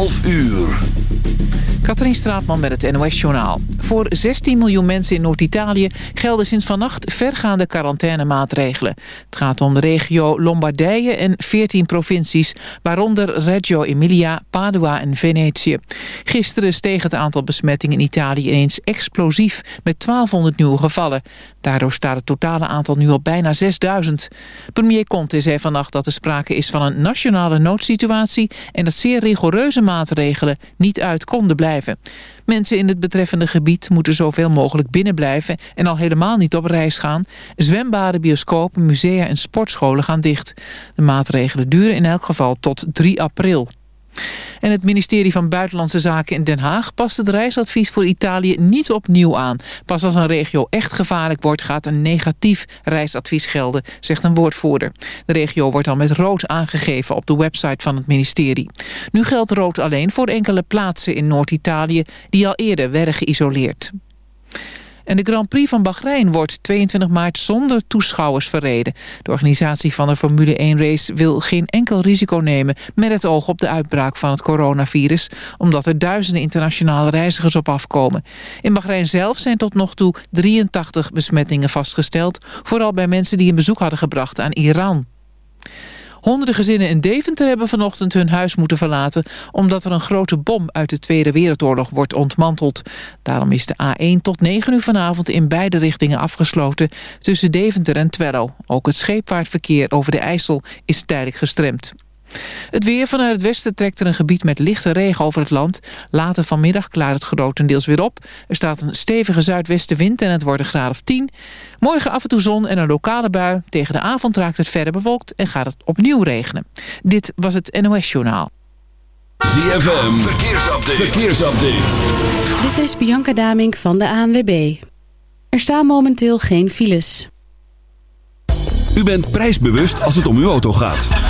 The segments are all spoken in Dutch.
12 uur. Katrien Straatman met het NOS-journaal. Voor 16 miljoen mensen in Noord-Italië gelden sinds vannacht vergaande quarantainemaatregelen. Het gaat om de regio Lombardije en 14 provincies, waaronder Reggio Emilia, Padua en Venetië. Gisteren steeg het aantal besmettingen in Italië ineens explosief met 1200 nieuwe gevallen. Daardoor staat het totale aantal nu op bijna 6000. Premier Conte zei vannacht dat er sprake is van een nationale noodsituatie en dat zeer rigoureuze maatregelen niet uit konden blijven. Mensen in het betreffende gebied moeten zoveel mogelijk binnen blijven... en al helemaal niet op reis gaan. Zwembaden, bioscopen, musea en sportscholen gaan dicht. De maatregelen duren in elk geval tot 3 april. En het ministerie van Buitenlandse Zaken in Den Haag past het reisadvies voor Italië niet opnieuw aan. Pas als een regio echt gevaarlijk wordt gaat een negatief reisadvies gelden, zegt een woordvoerder. De regio wordt al met rood aangegeven op de website van het ministerie. Nu geldt rood alleen voor enkele plaatsen in Noord-Italië die al eerder werden geïsoleerd. En de Grand Prix van Bahrein wordt 22 maart zonder toeschouwers verreden. De organisatie van de Formule 1-race wil geen enkel risico nemen... met het oog op de uitbraak van het coronavirus... omdat er duizenden internationale reizigers op afkomen. In Bahrein zelf zijn tot nog toe 83 besmettingen vastgesteld... vooral bij mensen die een bezoek hadden gebracht aan Iran. Honderden gezinnen in Deventer hebben vanochtend hun huis moeten verlaten... omdat er een grote bom uit de Tweede Wereldoorlog wordt ontmanteld. Daarom is de A1 tot 9 uur vanavond in beide richtingen afgesloten... tussen Deventer en Twello. Ook het scheepvaartverkeer over de IJssel is tijdelijk gestremd. Het weer vanuit het westen trekt er een gebied met lichte regen over het land. Later vanmiddag klaart het grotendeels weer op. Er staat een stevige zuidwestenwind en het wordt een graad of 10. Morgen af en toe zon en een lokale bui. Tegen de avond raakt het verder bewolkt en gaat het opnieuw regenen. Dit was het NOS Journaal. ZFM, verkeersupdate. verkeersupdate. Dit is Bianca Damink van de ANWB. Er staan momenteel geen files. U bent prijsbewust als het om uw auto gaat.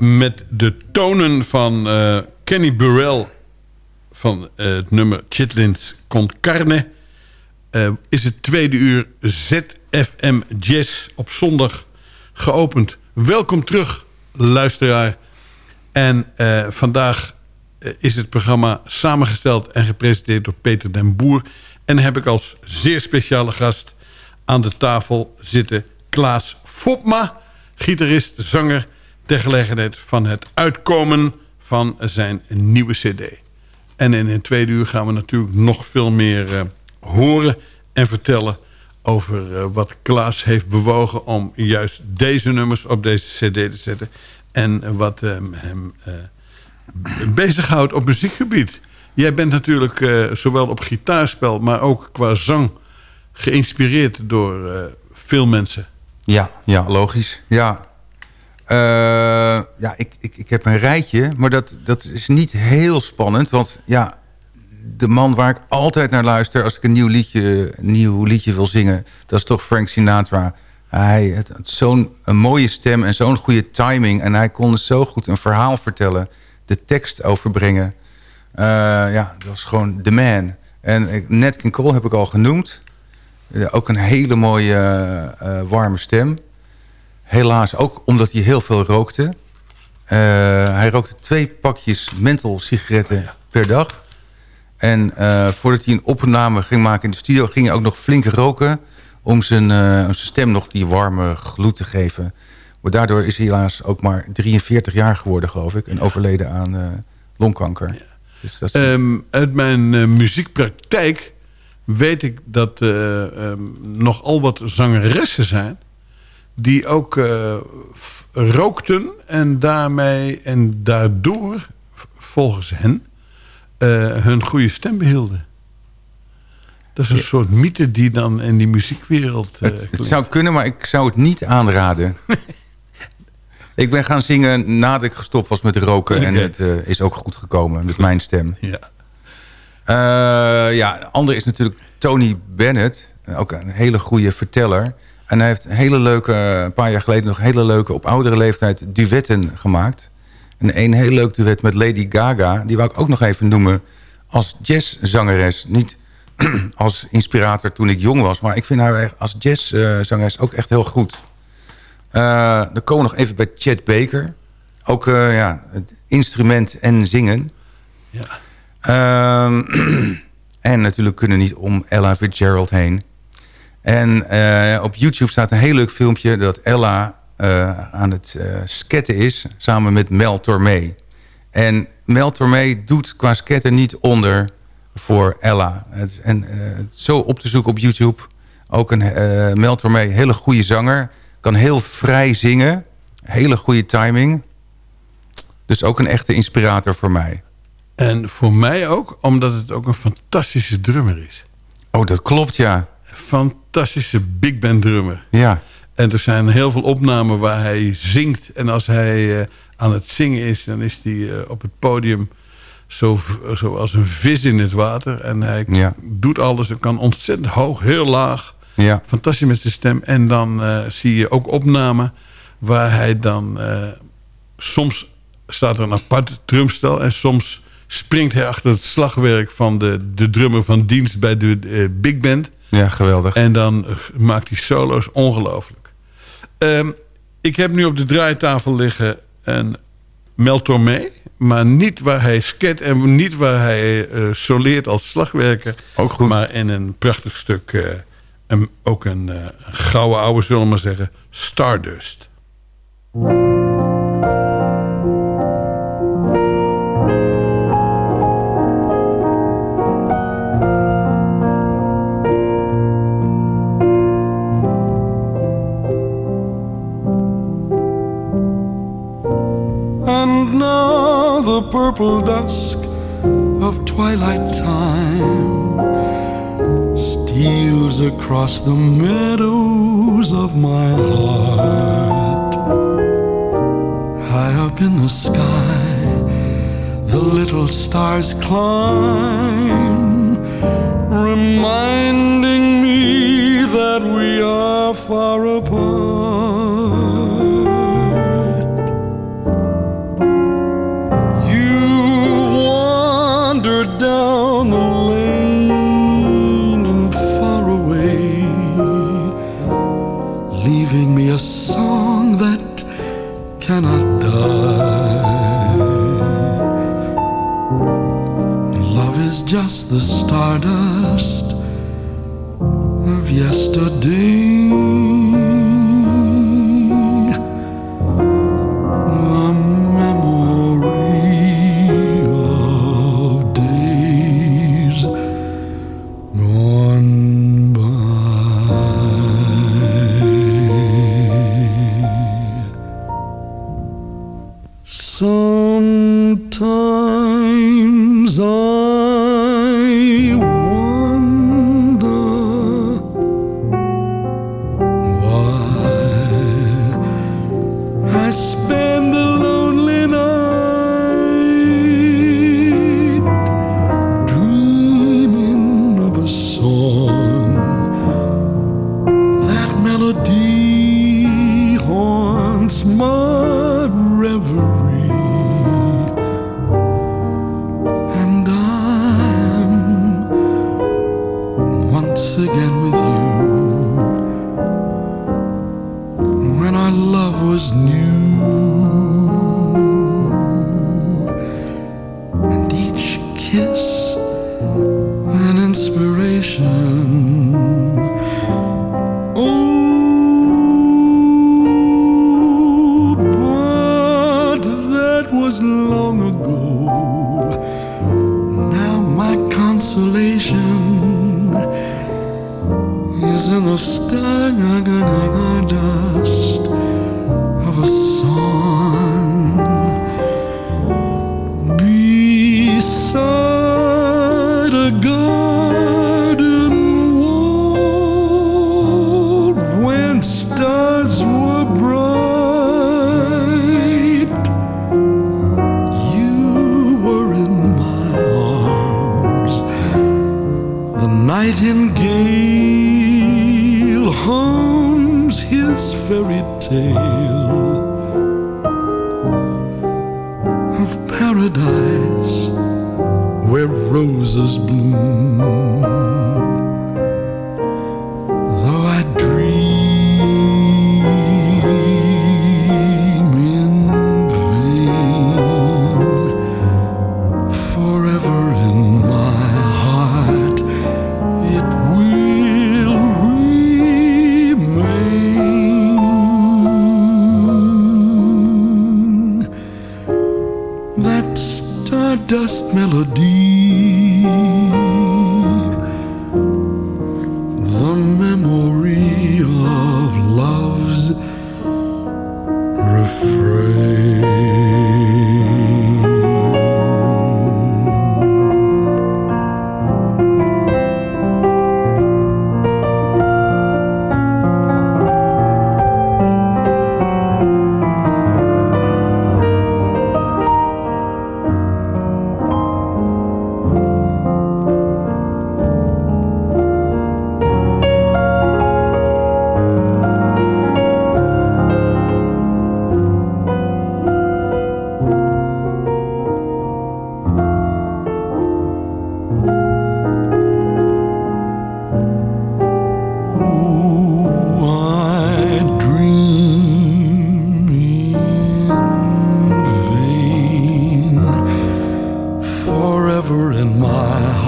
Met de tonen van eh, Kenny Burrell van eh, het nummer Chitlins con Carne... eh, is het tweede uur ZFM Jazz op zondag geopend. Welkom terug, luisteraar. En vandaag is het programma samengesteld en gepresenteerd door Peter den Boer. En heb ik als zeer speciale gast aan de tafel zitten Klaas Fopma... gitarist, zanger, ter van het uitkomen van zijn nieuwe cd. En in het tweede uur gaan we natuurlijk nog veel meer eh, horen en vertellen... over eh, wat Klaas heeft bewogen om juist deze nummers op deze cd te zetten... en wat hem, eh, bezighoudt op muziekgebied. Jij bent natuurlijk zowel op gitaarspel, maar ook qua zang... geïnspireerd door veel mensen. Ja, ja, logisch. Ja, ja ik, ik, ik heb een rijtje, maar dat, dat is niet heel spannend. Want ja, de man waar ik altijd naar luister als ik een nieuw liedje, nieuw liedje wil zingen... dat is toch Frank Sinatra. Hij had zo'n mooie stem en zo'n goede timing. En hij kon zo goed een verhaal vertellen, de tekst overbrengen. Eh, ja, dat was gewoon the man. En Nat King Cole heb ik al genoemd. Ja, ook een hele mooie eh, eh, warme stem. Helaas ook omdat hij heel veel rookte. Eh, hij rookte twee pakjes menthol sigaretten per dag. En eh, voordat hij een opname ging maken in de studio... ging hij ook nog flink roken... om zijn, eh, om zijn stem nog die warme gloed te geven. Maar daardoor is hij helaas ook maar 43 jaar geworden, geloof ik. En overleden aan longkanker. Dus dat is Ehm, uit mijn muziekpraktijk weet ik dat ehm, nogal wat zangeressen zijn... die ook eh, rookten en daarmee en daardoor, volgens hen... eh, hun goede stem behielden. Dat is een soort mythe die dan in die muziekwereld eh Het, zou kunnen, maar ik zou het niet aanraden. ik ben gaan zingen nadat ik gestopt was met roken. En het is ook goed gekomen met mijn stem. Ja. Ja, de andere is natuurlijk Tony Bennett. Ook een hele goede verteller. En hij heeft een hele leuke, een paar jaar geleden nog hele leuke, op oudere leeftijd, duetten gemaakt. En een heel leuk duet met Lady Gaga. Die wou ik ook nog even noemen als jazzzangeres. Niet als inspirator toen ik jong was. Maar ik vind haar als jazzzangeres ook echt heel goed. Eh, dan komen we nog even bij Chet Baker. Ook eh, ja, het instrument en zingen. Ja. Ehm, en natuurlijk kunnen we niet om Ella Fitzgerald heen. En eh, op YouTube staat een heel leuk filmpje... dat Ella eh, aan het eh sketten is samen met Mel Tormé. En Mel Tormé doet qua sketten niet onder voor Ella. Het, en zo op te zoeken op YouTube. Ook een Mel Tormé, hele goede zanger. Kan heel vrij zingen. Hele goede timing. Dus ook een echte inspirator voor mij. En voor mij ook, omdat het ook een fantastische drummer is. Oh, dat klopt, ja. Fantastische big band drummer. Ja, En er zijn heel veel opnamen waar hij zingt. En als hij eh, aan het zingen is, dan is hij eh, op het podium zo, zoals een vis in het water. En hij Ja. doet alles. Hij kan ontzettend hoog, heel laag. ja. Fantastisch met zijn stem. En dan eh, zie je ook opnamen waar hij dan... soms staat er een apart drumstel... en soms springt hij achter het slagwerk van de, de drummer van dienst... bij de big band. Ja, geweldig. En dan maakt hij solo's ongelooflijk. Ehm, ik heb nu op de draaitafel liggen een Mel Tormé... maar niet waar hij sket en niet waar hij eh, soleert als slagwerker... Ook goed. maar in een prachtig stuk... eh, een, ook een, een gouden oude, zullen we maar zeggen... Stardust. Purple dusk of twilight time steals across the meadows of my heart. High up in the sky, the little stars climb, reminding me that we are far apart. is just the stardust of yesterday. and Gale hums his fairy tale of paradise where roses bloom. in my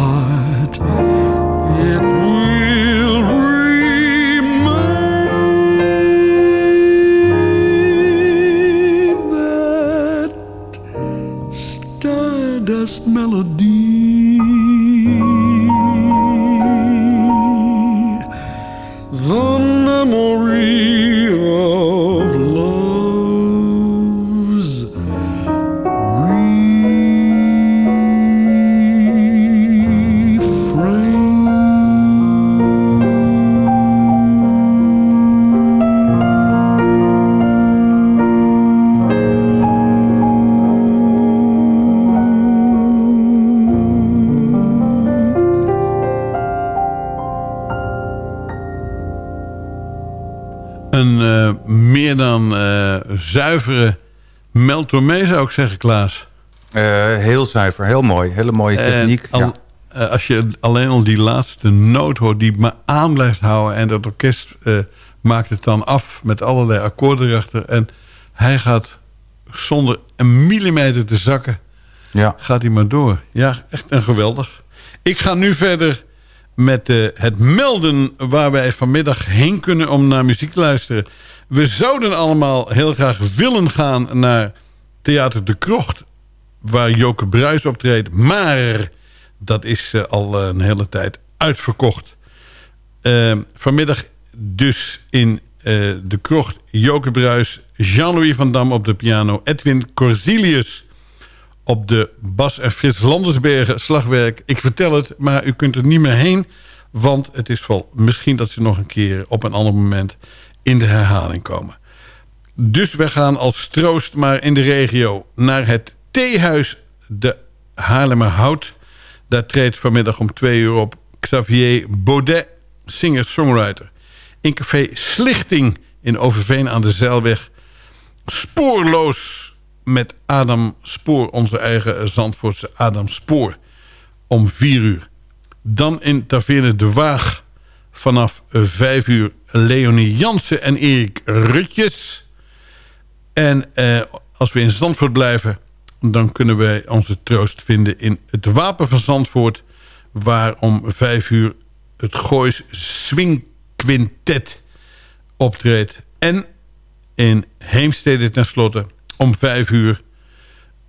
zuivere melkdoormee zou ik zeggen, Klaas. Eh, heel zuiver, heel mooi. Hele mooie techniek. Al, eh, als je alleen al die laatste noot hoort die me aan blijft houden... en dat orkest eh, maakt het dan af met allerlei akkoorden erachter... en hij gaat zonder een millimeter te zakken, ja. gaat hij maar door. Ja, echt een geweldig. Ik ga nu verder met het melden waar wij vanmiddag heen kunnen om naar muziek te luisteren. We zouden allemaal heel graag willen gaan naar Theater de Krocht... waar Joke Bruis optreedt. Maar dat is eh, al een hele tijd uitverkocht. Eh, vanmiddag dus in eh, de krocht Joke Bruis... Jean-Louis van Dam op de piano... Edwin Corzilius op de bas en Frits Landersbergen slagwerk. Ik vertel het, maar u kunt er niet meer heen... want het is wel misschien dat ze nog een keer op een ander moment... in de herhaling komen. Dus we gaan als troost maar in de regio... naar het theehuis de Haarlemmerhout... Daar treedt vanmiddag om twee uur op Xavier Baudet, singer-songwriter. In café Slichting in Overveen aan de Zeilweg. Spoorloos met Adam Spoor, onze eigen Zandvoortse Adam Spoor. Om vier uur. Dan in Taverne de Waag vanaf vijf uur Leonie Jansen en Erik Rutjes. En eh, als we in Zandvoort blijven dan kunnen wij onze troost vinden in het Wapen van Zandvoort... waar om vijf uur het Goois Swing Quintet optreedt. En in Heemstede tenslotte om vijf uur...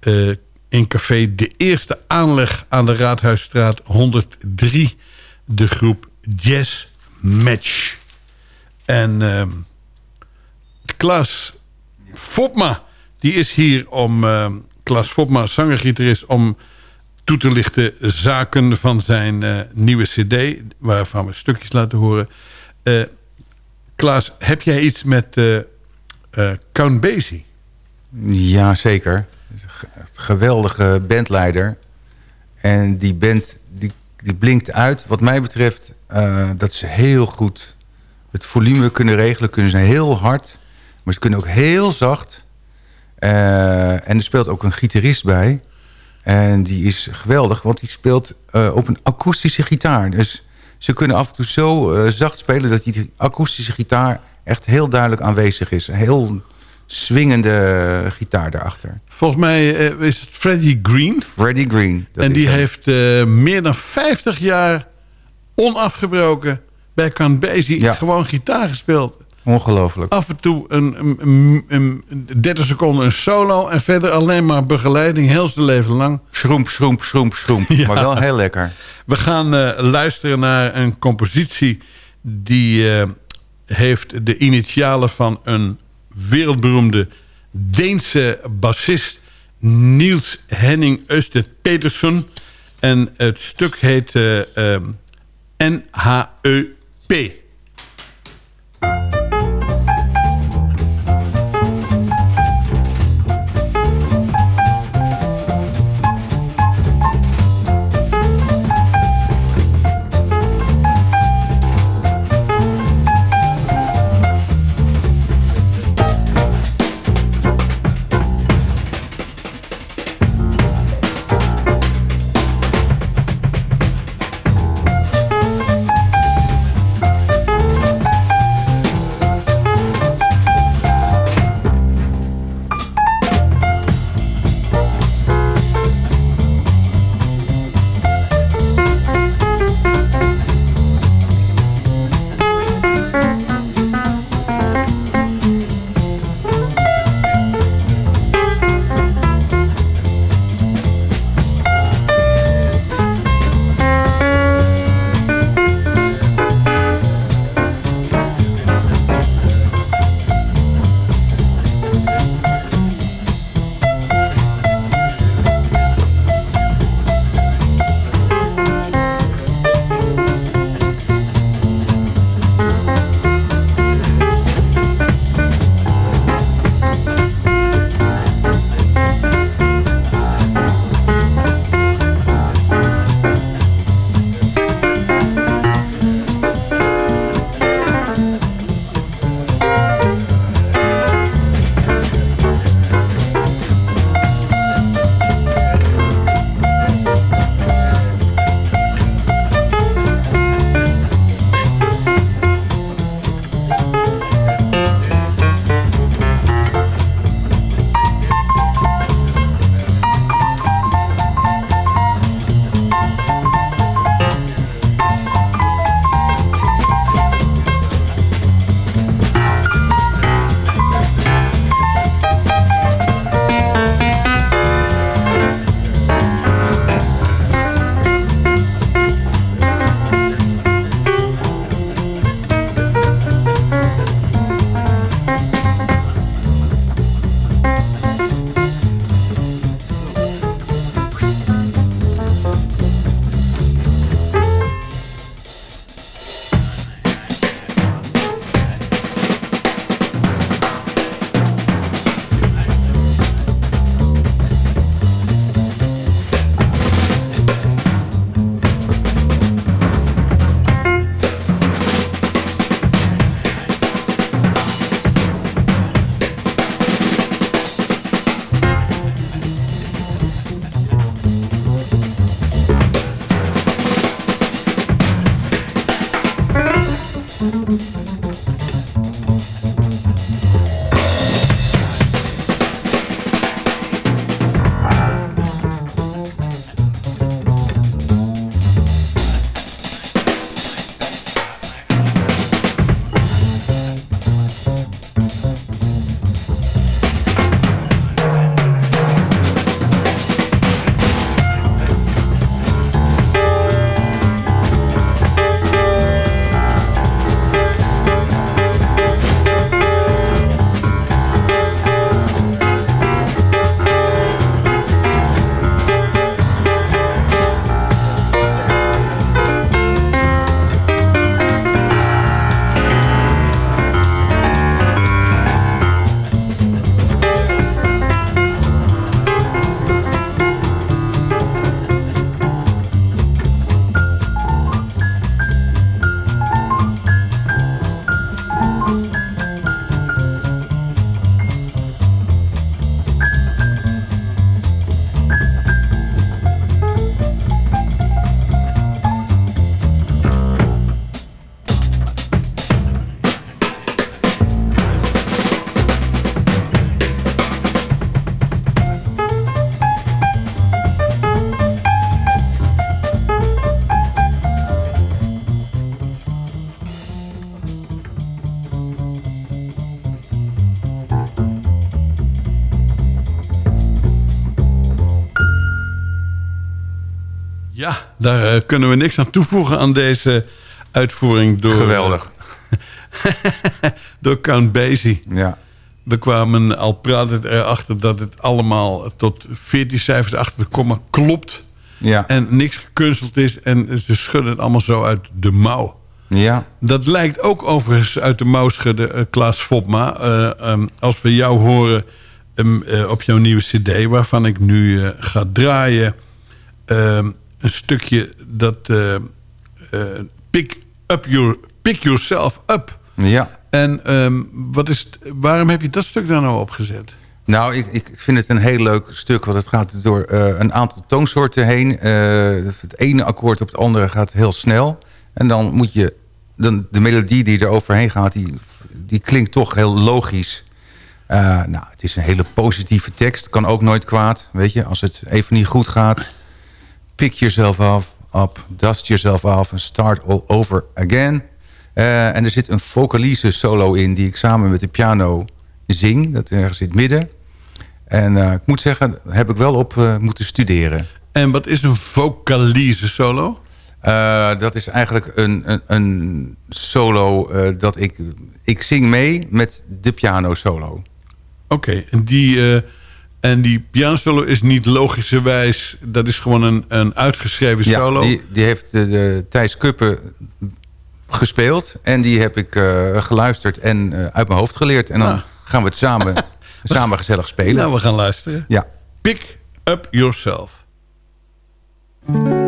Uh, in café De Eerste Aanleg aan de Raadhuisstraat 103... de groep Jazz Match. En uh, Klaas Fopma, die is hier om... Uh, Klaas Fopma, zangergitarist... om toe te lichten zaken van zijn uh, nieuwe cd... waarvan we stukjes laten horen. Uh, Klaas, heb jij iets met uh, Count Basie? Ja, zeker. Geweldige bandleider. En die band die, blinkt uit, wat mij betreft... dat ze heel goed het volume kunnen regelen. Kunnen ze heel hard, maar ze kunnen ook heel zacht... Uh, en er speelt ook een gitarist bij. En die is geweldig, want die speelt uh, op een akoestische gitaar. Dus ze kunnen af en toe zo uh, zacht spelen... dat die akoestische gitaar echt heel duidelijk aanwezig is. Heel swingende gitaar daarachter. Volgens mij is het Freddie Green. Freddie Green. En die heeft meer dan 50 jaar onafgebroken... bij Count Basie ja. gewoon gitaar gespeeld. Ongelooflijk. Af en toe een, een, een, een 30 seconden een solo... en verder alleen maar begeleiding, heel zijn leven lang. Schroemp, schroemp, schroemp, schroemp. Ja. Maar wel heel lekker. We gaan uh, luisteren naar een compositie... die uh, heeft de initialen van een wereldberoemde Deense bassist... Niels Henning Østed Petersen. En het stuk heet uh, NHEP. Kunnen we niks aan toevoegen aan deze uitvoering door... Geweldig. door Count Basie. Ja. We kwamen al pratend erachter dat het allemaal tot 14 cijfers achter de komma klopt. Ja. En niks gekunsteld is. En ze schudden het allemaal zo uit de mouw. Ja. Dat lijkt ook overigens uit de mouw schudden, eh, Klaas Fopma. Eh, ehm, als we jou horen ehm, eh, op jouw nieuwe cd... waarvan ik nu eh, ga draaien... ehm, een stukje dat... eh, eh, pick, up your, pick yourself up. Ja. En ehm, wat is, waarom heb je dat stuk daar nou opgezet? Nou, ik, ik vind het een heel leuk stuk, want het gaat door eh, een aantal toonsoorten heen. Het ene akkoord op het andere gaat heel snel. En dan moet je, dan, de melodie die er overheen gaat, die, die klinkt toch heel logisch. Nou, het is een hele positieve tekst, kan ook nooit kwaad. Weet je, als het even niet goed gaat, pick yourself off, up, dust yourself off and start all over again. Eh, en er zit een vocalize solo in die ik samen met de piano zing. Dat ergens in het midden. En eh, ik moet zeggen, daar heb ik wel op eh, moeten studeren. En wat is een vocalize solo? Dat is eigenlijk een, een, een solo dat ik... Ik zing mee met de piano solo. Oké, en die... en die pianosolo is niet logischerwijs... dat is gewoon een, een uitgeschreven solo. Ja, die, die heeft de, de Thijs Kuppen gespeeld. En die heb ik eh, geluisterd en eh, uit mijn hoofd geleerd. En dan gaan we het samen, samen gezellig spelen. Nou, we gaan luisteren. Ja. Pick up yourself.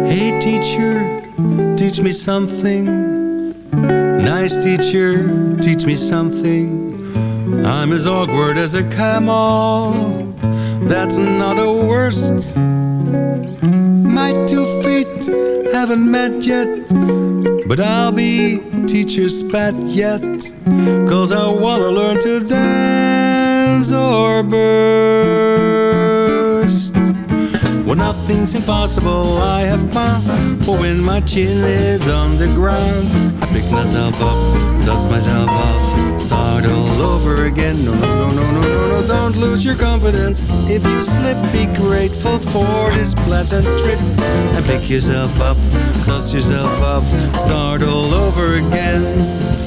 Hey teacher, teach me something. Nice teacher, teach me something. I'm as awkward as a camel. That's not the worst. My two feet haven't met yet. But I'll be teacher's pet yet. Cause I wanna learn to dance or burst. Well, nothing's impossible, I have found. For when my chin is on the ground, I pick myself up, dust myself off, start all over again. No, no, no, no, no, no, no, don't lose your confidence. If you slip, be grateful for this pleasant trip. And pick yourself up, dust yourself off, start all over again.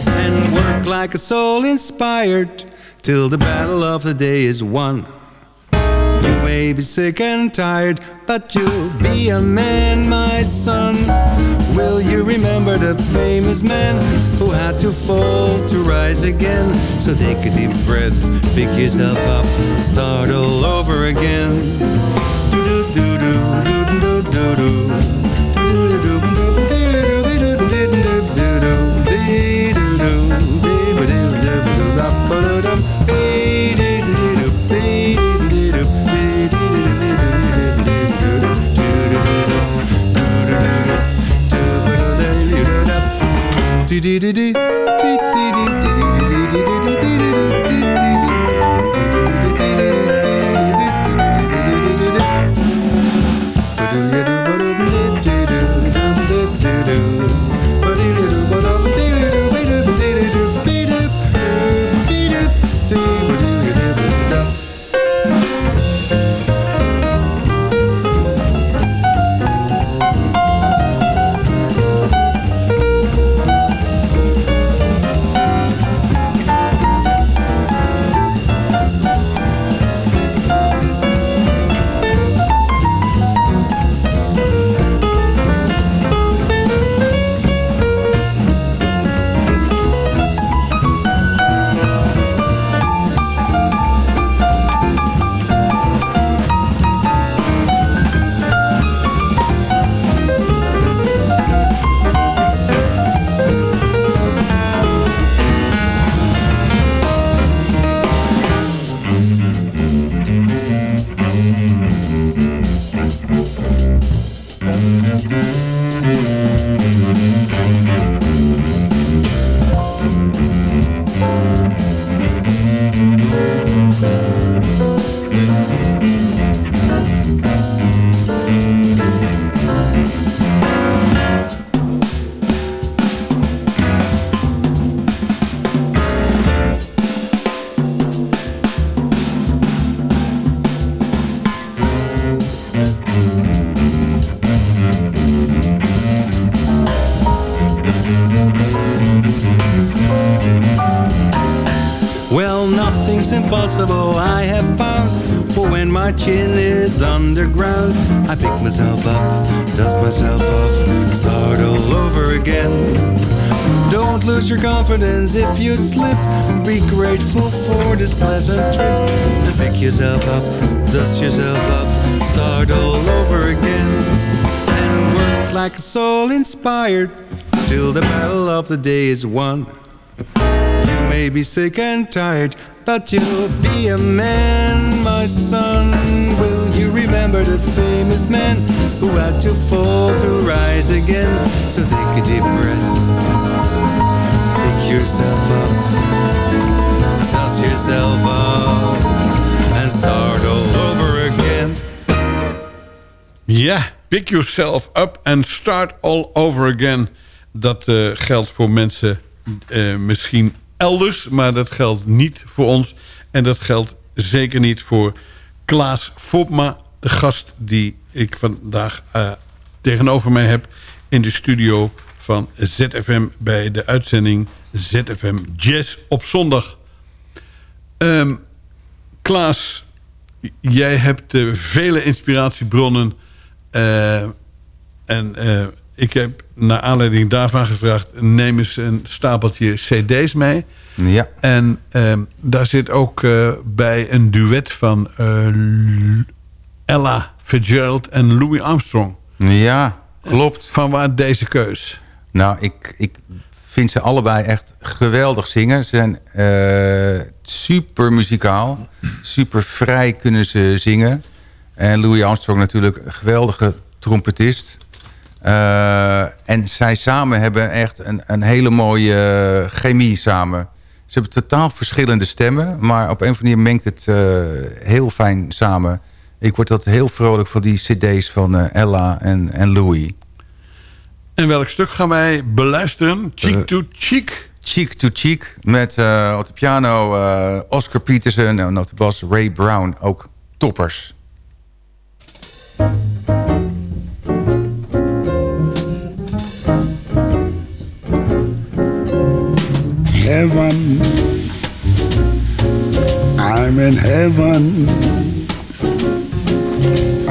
And work like a soul inspired till the battle of the day is won. May be sick and tired, but you'll be a man, my son. Will you remember the famous man who had to fall to rise again? So take a deep breath, pick yourself up, start all over again. Di underground, I pick myself up, dust myself off, start all over again. Don't lose your confidence if you slip. Be grateful for this pleasant trip. And pick yourself up, dust yourself off, start all over again. And work like a soul inspired till the battle of the day is won. You may be sick and tired, but you'll be a man, my son. Remember the famous man who had to fall to rise again? So take a deep breath, pick yourself up, dust yourself off, and start all over again. Ja, pick yourself up and start all over again. Dat eh, geldt voor mensen eh, misschien elders, maar dat geldt niet voor ons. En dat geldt zeker niet voor Klaas Fopma, de gast die ik vandaag eh, tegenover mij heb in de studio van ZFM bij de uitzending ZFM Jazz op zondag. Ehm, Klaas, jij hebt eh, vele inspiratiebronnen. eh, en ik heb naar aanleiding daarvan gevraagd... neem eens een stapeltje cd's mee. Ja. En ehm, daar zit ook bij een duet van Ella Fitzgerald en Louis Armstrong. Ja, klopt. Van waar deze keus? Nou, ik, ik vind ze allebei echt geweldig zingen. Ze zijn eh, super muzikaal. Super vrij kunnen ze zingen. En Louis Armstrong natuurlijk een geweldige trompetist. Eh, en zij samen hebben echt een, een hele mooie eh, chemie samen. Ze hebben totaal verschillende stemmen. Maar op een of andere manier mengt het heel fijn samen. Ik word dat heel vrolijk van die cd's van eh, Ella en, en Louis. En welk stuk gaan wij beluisteren? Cheek to cheek? Cheek to Cheek. Met eh, op de piano eh, Oscar Peterson en op de bas Ray Brown. Ook toppers. heaven. I'm in heaven.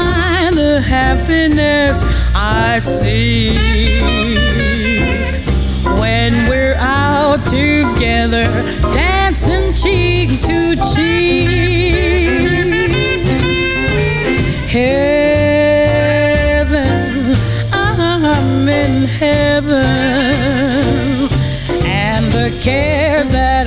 Find the happiness I see When we're out together, dancing cheek to cheek. Heaven, I'm in heaven. And the cares that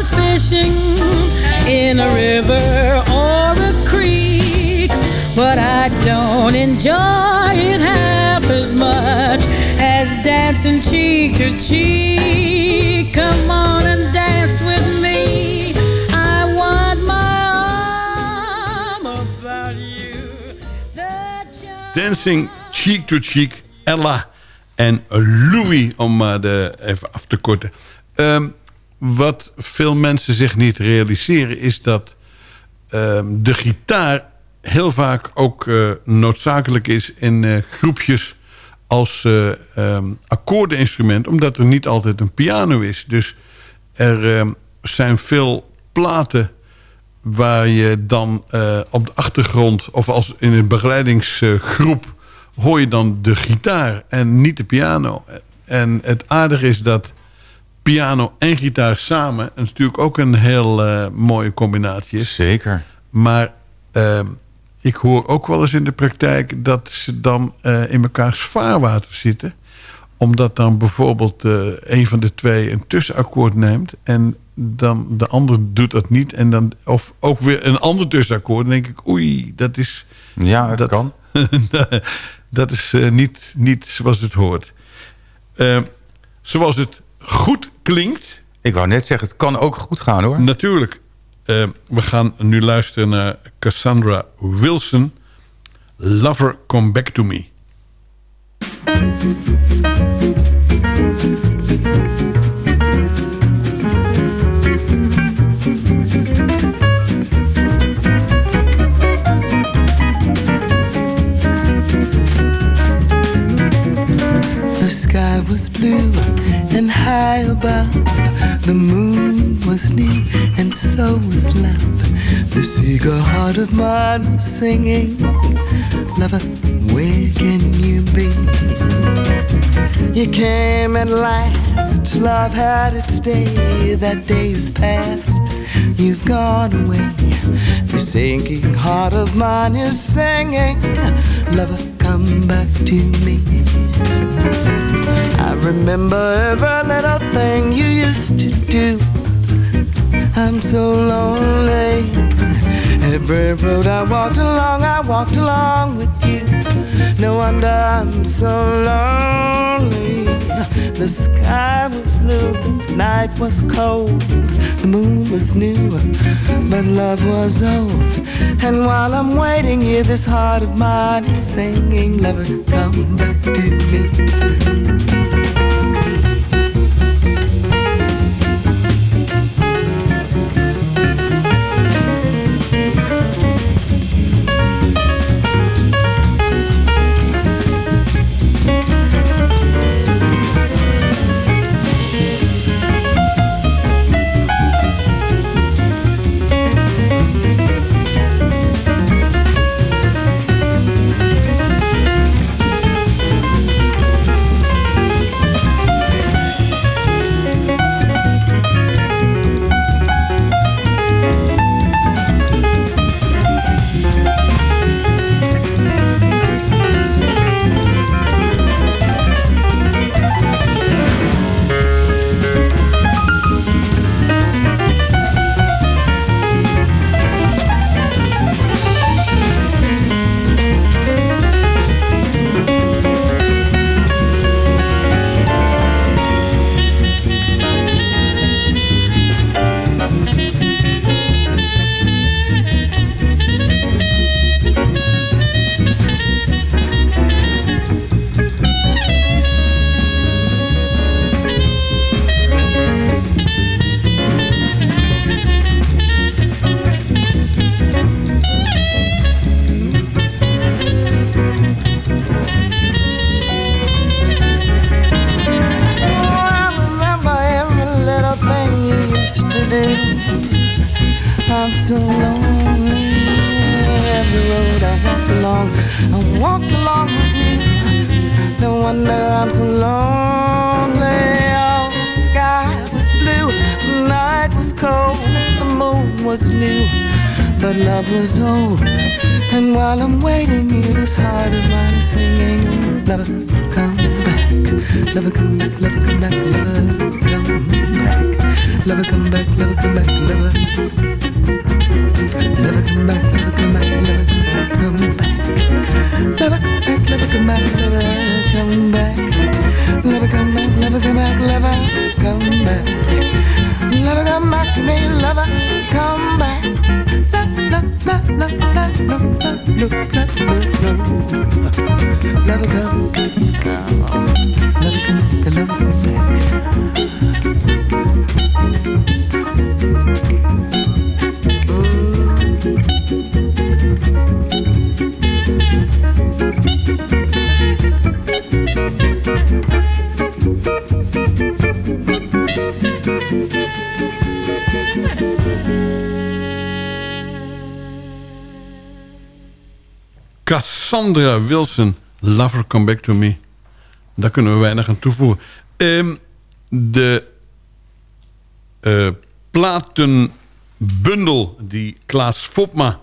fishing in a river or a creek. But I don't enjoy it half as much as dancing cheek to cheek. Come on and dance with me. I want my arm about you. Dancing Cheek to Cheek, Ella en Louis, om maar de, even af te korten. Ehm, wat veel mensen zich niet realiseren is dat ehm, de gitaar heel vaak ook eh, noodzakelijk is in eh, groepjes als eh, ehm, akkoordeninstrument, omdat er niet altijd een piano is. Dus er ehm, zijn veel platen waar je dan op de achtergrond... of als in een begeleidingsgroep hoor je dan de gitaar en niet de piano. En het aardige is dat piano en gitaar samen... natuurlijk ook een heel eh, mooie combinatie is. Zeker. Maar ehm, ik hoor ook wel eens in de praktijk... dat ze dan eh, in mekaars vaarwater zitten omdat dan bijvoorbeeld eh, een van de twee een tussenakkoord neemt... en dan de ander doet dat niet. En dan, of ook weer een ander tussenakkoord. Dan denk ik, oei, dat is... Ja, dat kan. dat is niet, niet zoals het hoort. Eh, zoals het goed klinkt... Ik wou net zeggen, het kan ook goed gaan hoor. Natuurlijk. Eh, we gaan nu luisteren naar Cassandra Wilson. Lover, come back to me. The sky was blue high above. The moon was new and so was love. This eager heart of mine was singing, Lover, where can you be? You came at last, love had its day, that day is past, you've gone away. This aching heart of mine is singing, Lover, come back to me. I remember every little thing you used to do. I'm so lonely. Every road I walked along, I walked along with you. No wonder I'm so lonely. The sky was blue, the night was cold, the moon was new, but love was old. And while I'm waiting here, this heart of mine is singing, Lover, come back to me. Cassandra Wilson, Lover Come Back To Me. Daar kunnen we weinig aan toevoegen. Ehm, de eh, platenbundel die Klaas Fopma,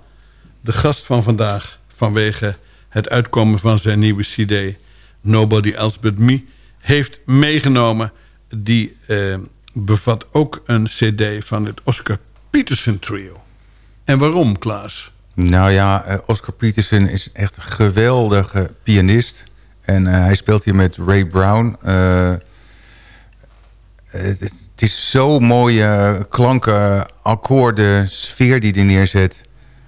de gast van vandaag... vanwege het uitkomen van zijn nieuwe cd... Nobody Else But Me, heeft meegenomen... die eh, bevat ook een cd van het Oscar Peterson Trio. En waarom, Klaas? Nou ja, eh, Oscar Peterson is echt een geweldige pianist. En eh, hij speelt hier met Ray Brown. Eh, het, is zo mooie klanken, akkoorden, sfeer die hij neerzet.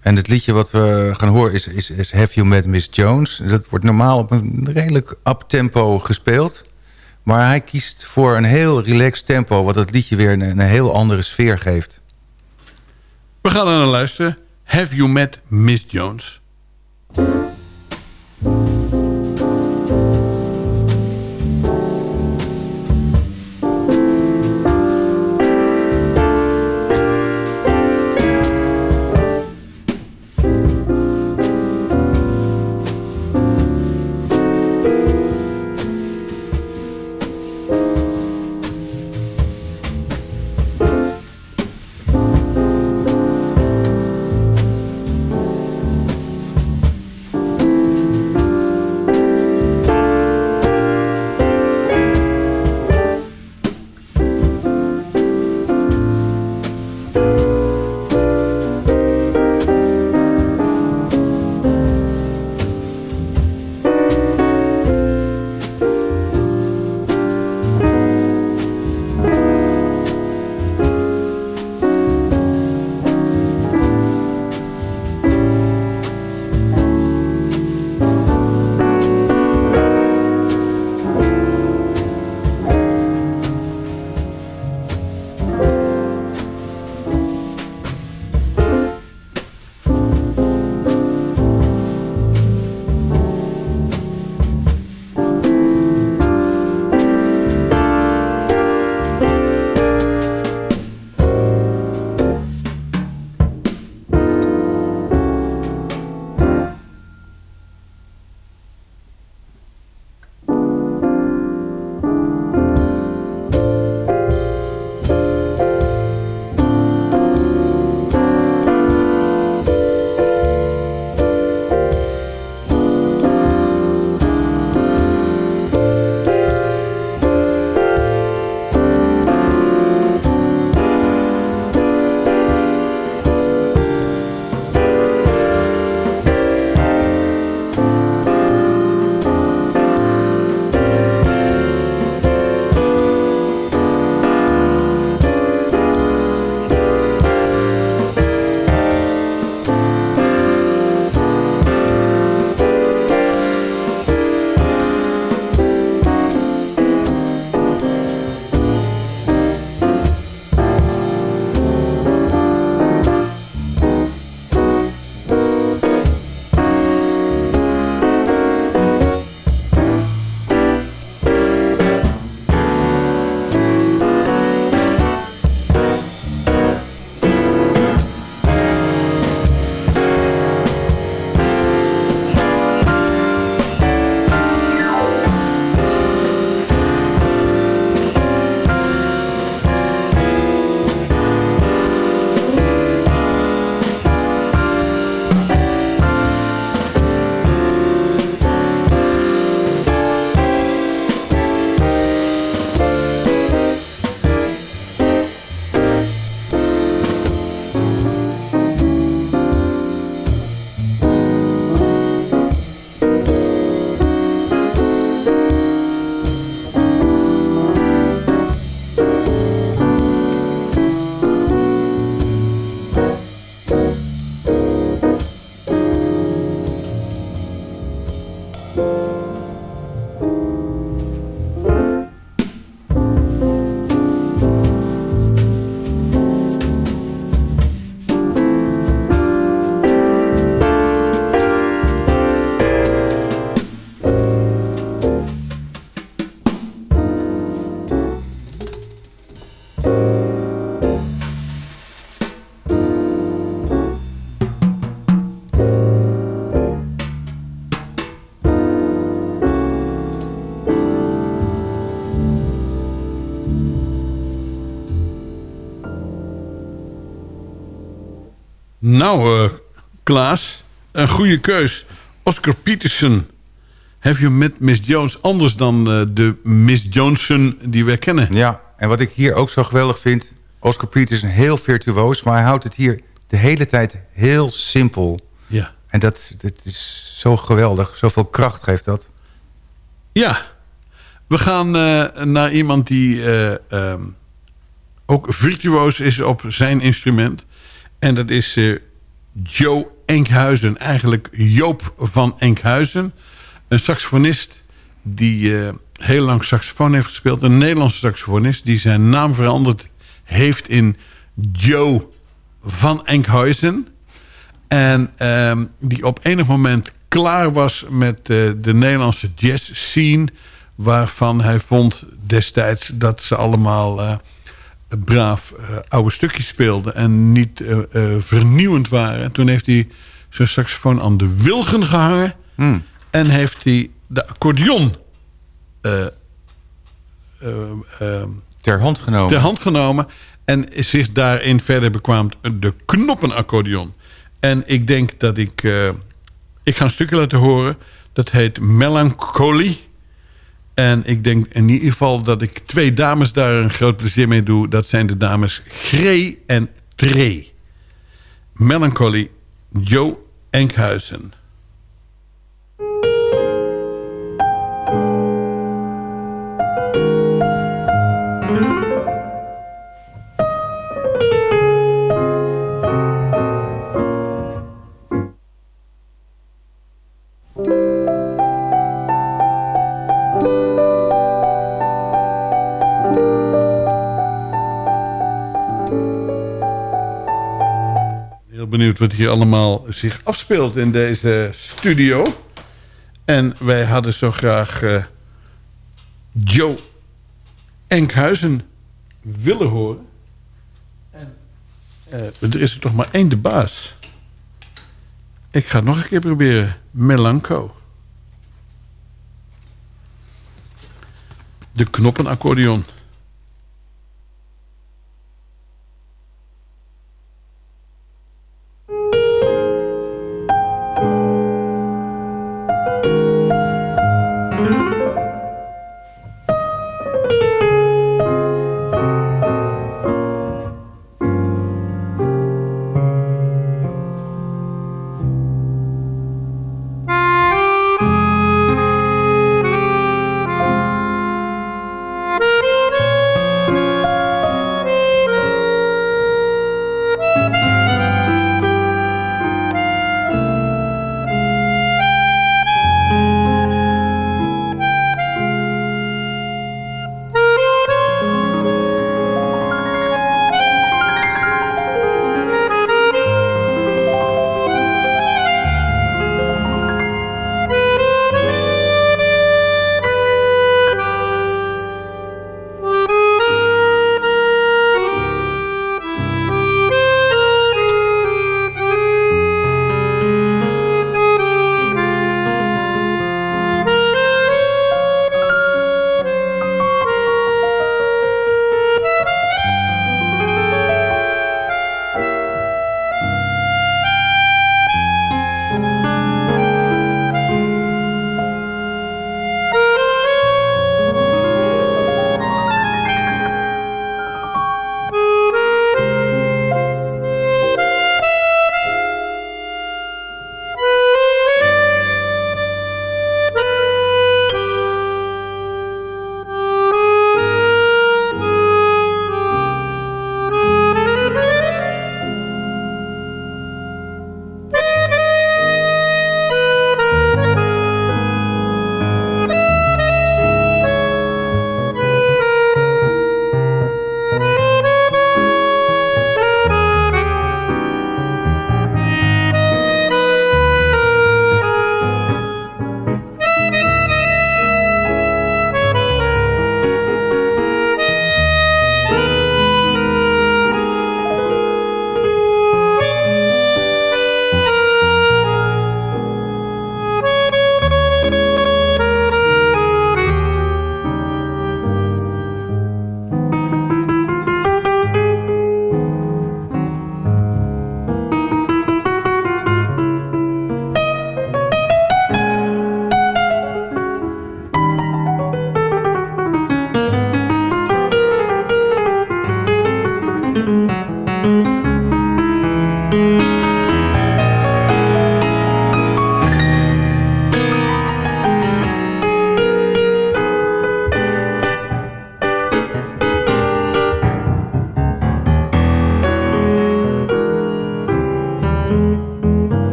En het liedje wat we gaan horen is, is, is Have You Met Miss Jones. Dat wordt normaal op een redelijk up-tempo gespeeld. Maar hij kiest voor een heel relaxed tempo... wat het liedje weer een, een heel andere sfeer geeft. We gaan er naar luisteren. Have You Met Miss Jones? Nou, eh, Klaas, een goede keus. Oscar Peterson. Have you met Miss Jones anders dan eh, de Miss Johnson die wij kennen? Ja, en wat ik hier ook zo geweldig vind... Oscar Peterson heel virtuoos, maar hij houdt het hier de hele tijd heel simpel. Ja. En dat, dat is zo geweldig. Zoveel kracht geeft dat. Ja, we gaan eh, naar iemand die eh, ehm, ook virtuoos is op zijn instrument. En dat is Joe Enkhuizen. Eigenlijk Joop van Enkhuizen. Een saxofonist die eh, heel lang saxofoon heeft gespeeld. Een Nederlandse saxofonist die zijn naam veranderd heeft in Joe van Enkhuizen. En ehm, die op enig moment klaar was met eh, de Nederlandse jazz scene... waarvan hij vond destijds dat ze allemaal eh, braaf eh, oude stukjes speelden... en niet eh, eh, vernieuwend waren. En toen heeft hij zijn saxofoon aan de wilgen gehangen... en heeft hij de accordeon Ter hand genomen. ter hand genomen... en zich daarin verder bekwaamd de knoppenaccordeon. En ik denk dat ik... ik ga een stukje laten horen. Dat heet Melancholy. En ik denk in ieder geval dat ik twee dames daar een groot plezier mee doe. Dat zijn de dames Gree en Tree. Melancholy, Joe Enkhuizen. Benieuwd wat hier allemaal zich afspeelt in deze studio. En wij hadden zo graag eh, Joe Enkhuizen willen horen. En eh, er is er toch maar één de baas. Ik ga het nog een keer proberen. Melanco. De knoppenaccordeon.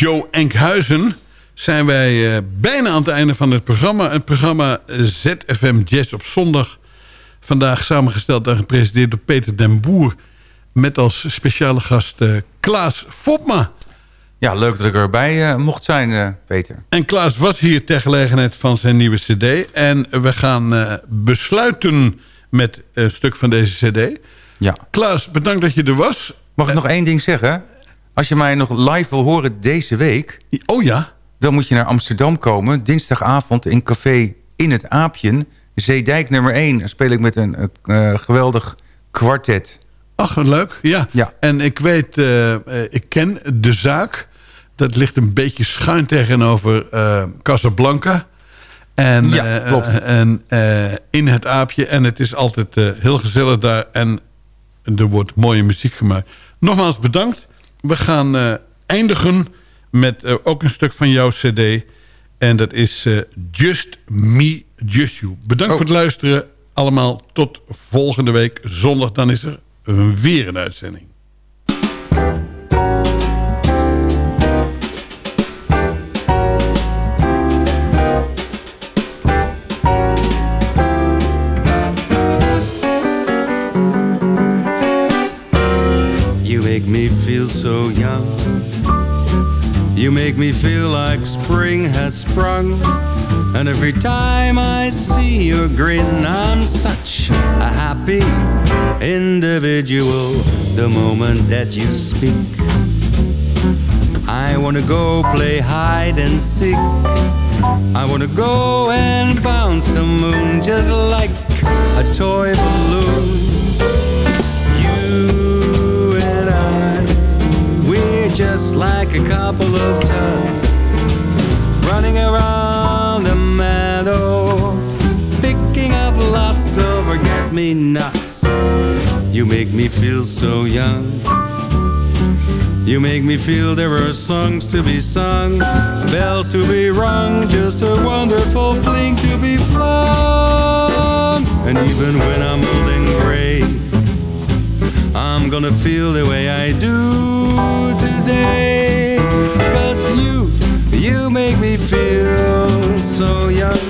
Joe Enkhuizen... zijn wij eh, bijna aan het einde van het programma. Het programma ZFM Jazz op zondag. Vandaag samengesteld en gepresenteerd door Peter den Boer... met als speciale gast eh, Klaas Fopma. Ja, leuk dat ik erbij eh, mocht zijn, eh, Peter. En Klaas was hier ter gelegenheid van zijn nieuwe cd. En we gaan eh, besluiten met een stuk van deze cd. Ja. Klaas, bedankt dat je er was. Mag ik nog één ding zeggen? Als je mij nog live wil horen deze week... Oh ja? Dan moet je naar Amsterdam komen. Dinsdagavond in café In het Aapjen. Zeedijk nummer 1. Dan speel ik met een eh, geweldig kwartet. Ach, wat leuk. Ja. Ja. En ik weet, eh, eh, ik ken de zaak. Dat ligt een beetje schuin tegenover eh, Casablanca. En, Ja, eh, klopt. eh, en eh, in het aapje. En het is altijd eh, heel gezellig daar. En er wordt mooie muziek gemaakt. Nogmaals bedankt. We gaan eh, eindigen met eh, ook een stuk van jouw cd. En dat is eh, Just Me, Just You. Bedankt voor het luisteren. Allemaal tot volgende week zondag. Dan is er weer een uitzending. Feel so young. You make me feel like spring has sprung. And every time I see your grin, I'm such a happy individual. The moment that you speak, I wanna go play hide and seek. I wanna go and bounce the moon just like a toy balloon. Just like a couple of tots running around the meadow, picking up lots of forget me nots. You make me feel so young. You make me feel there are songs to be sung, bells to be rung, just a wonderful fling to be flung. And even when I'm old and gray, I'm gonna feel the way I do Cause you, you make me feel so young.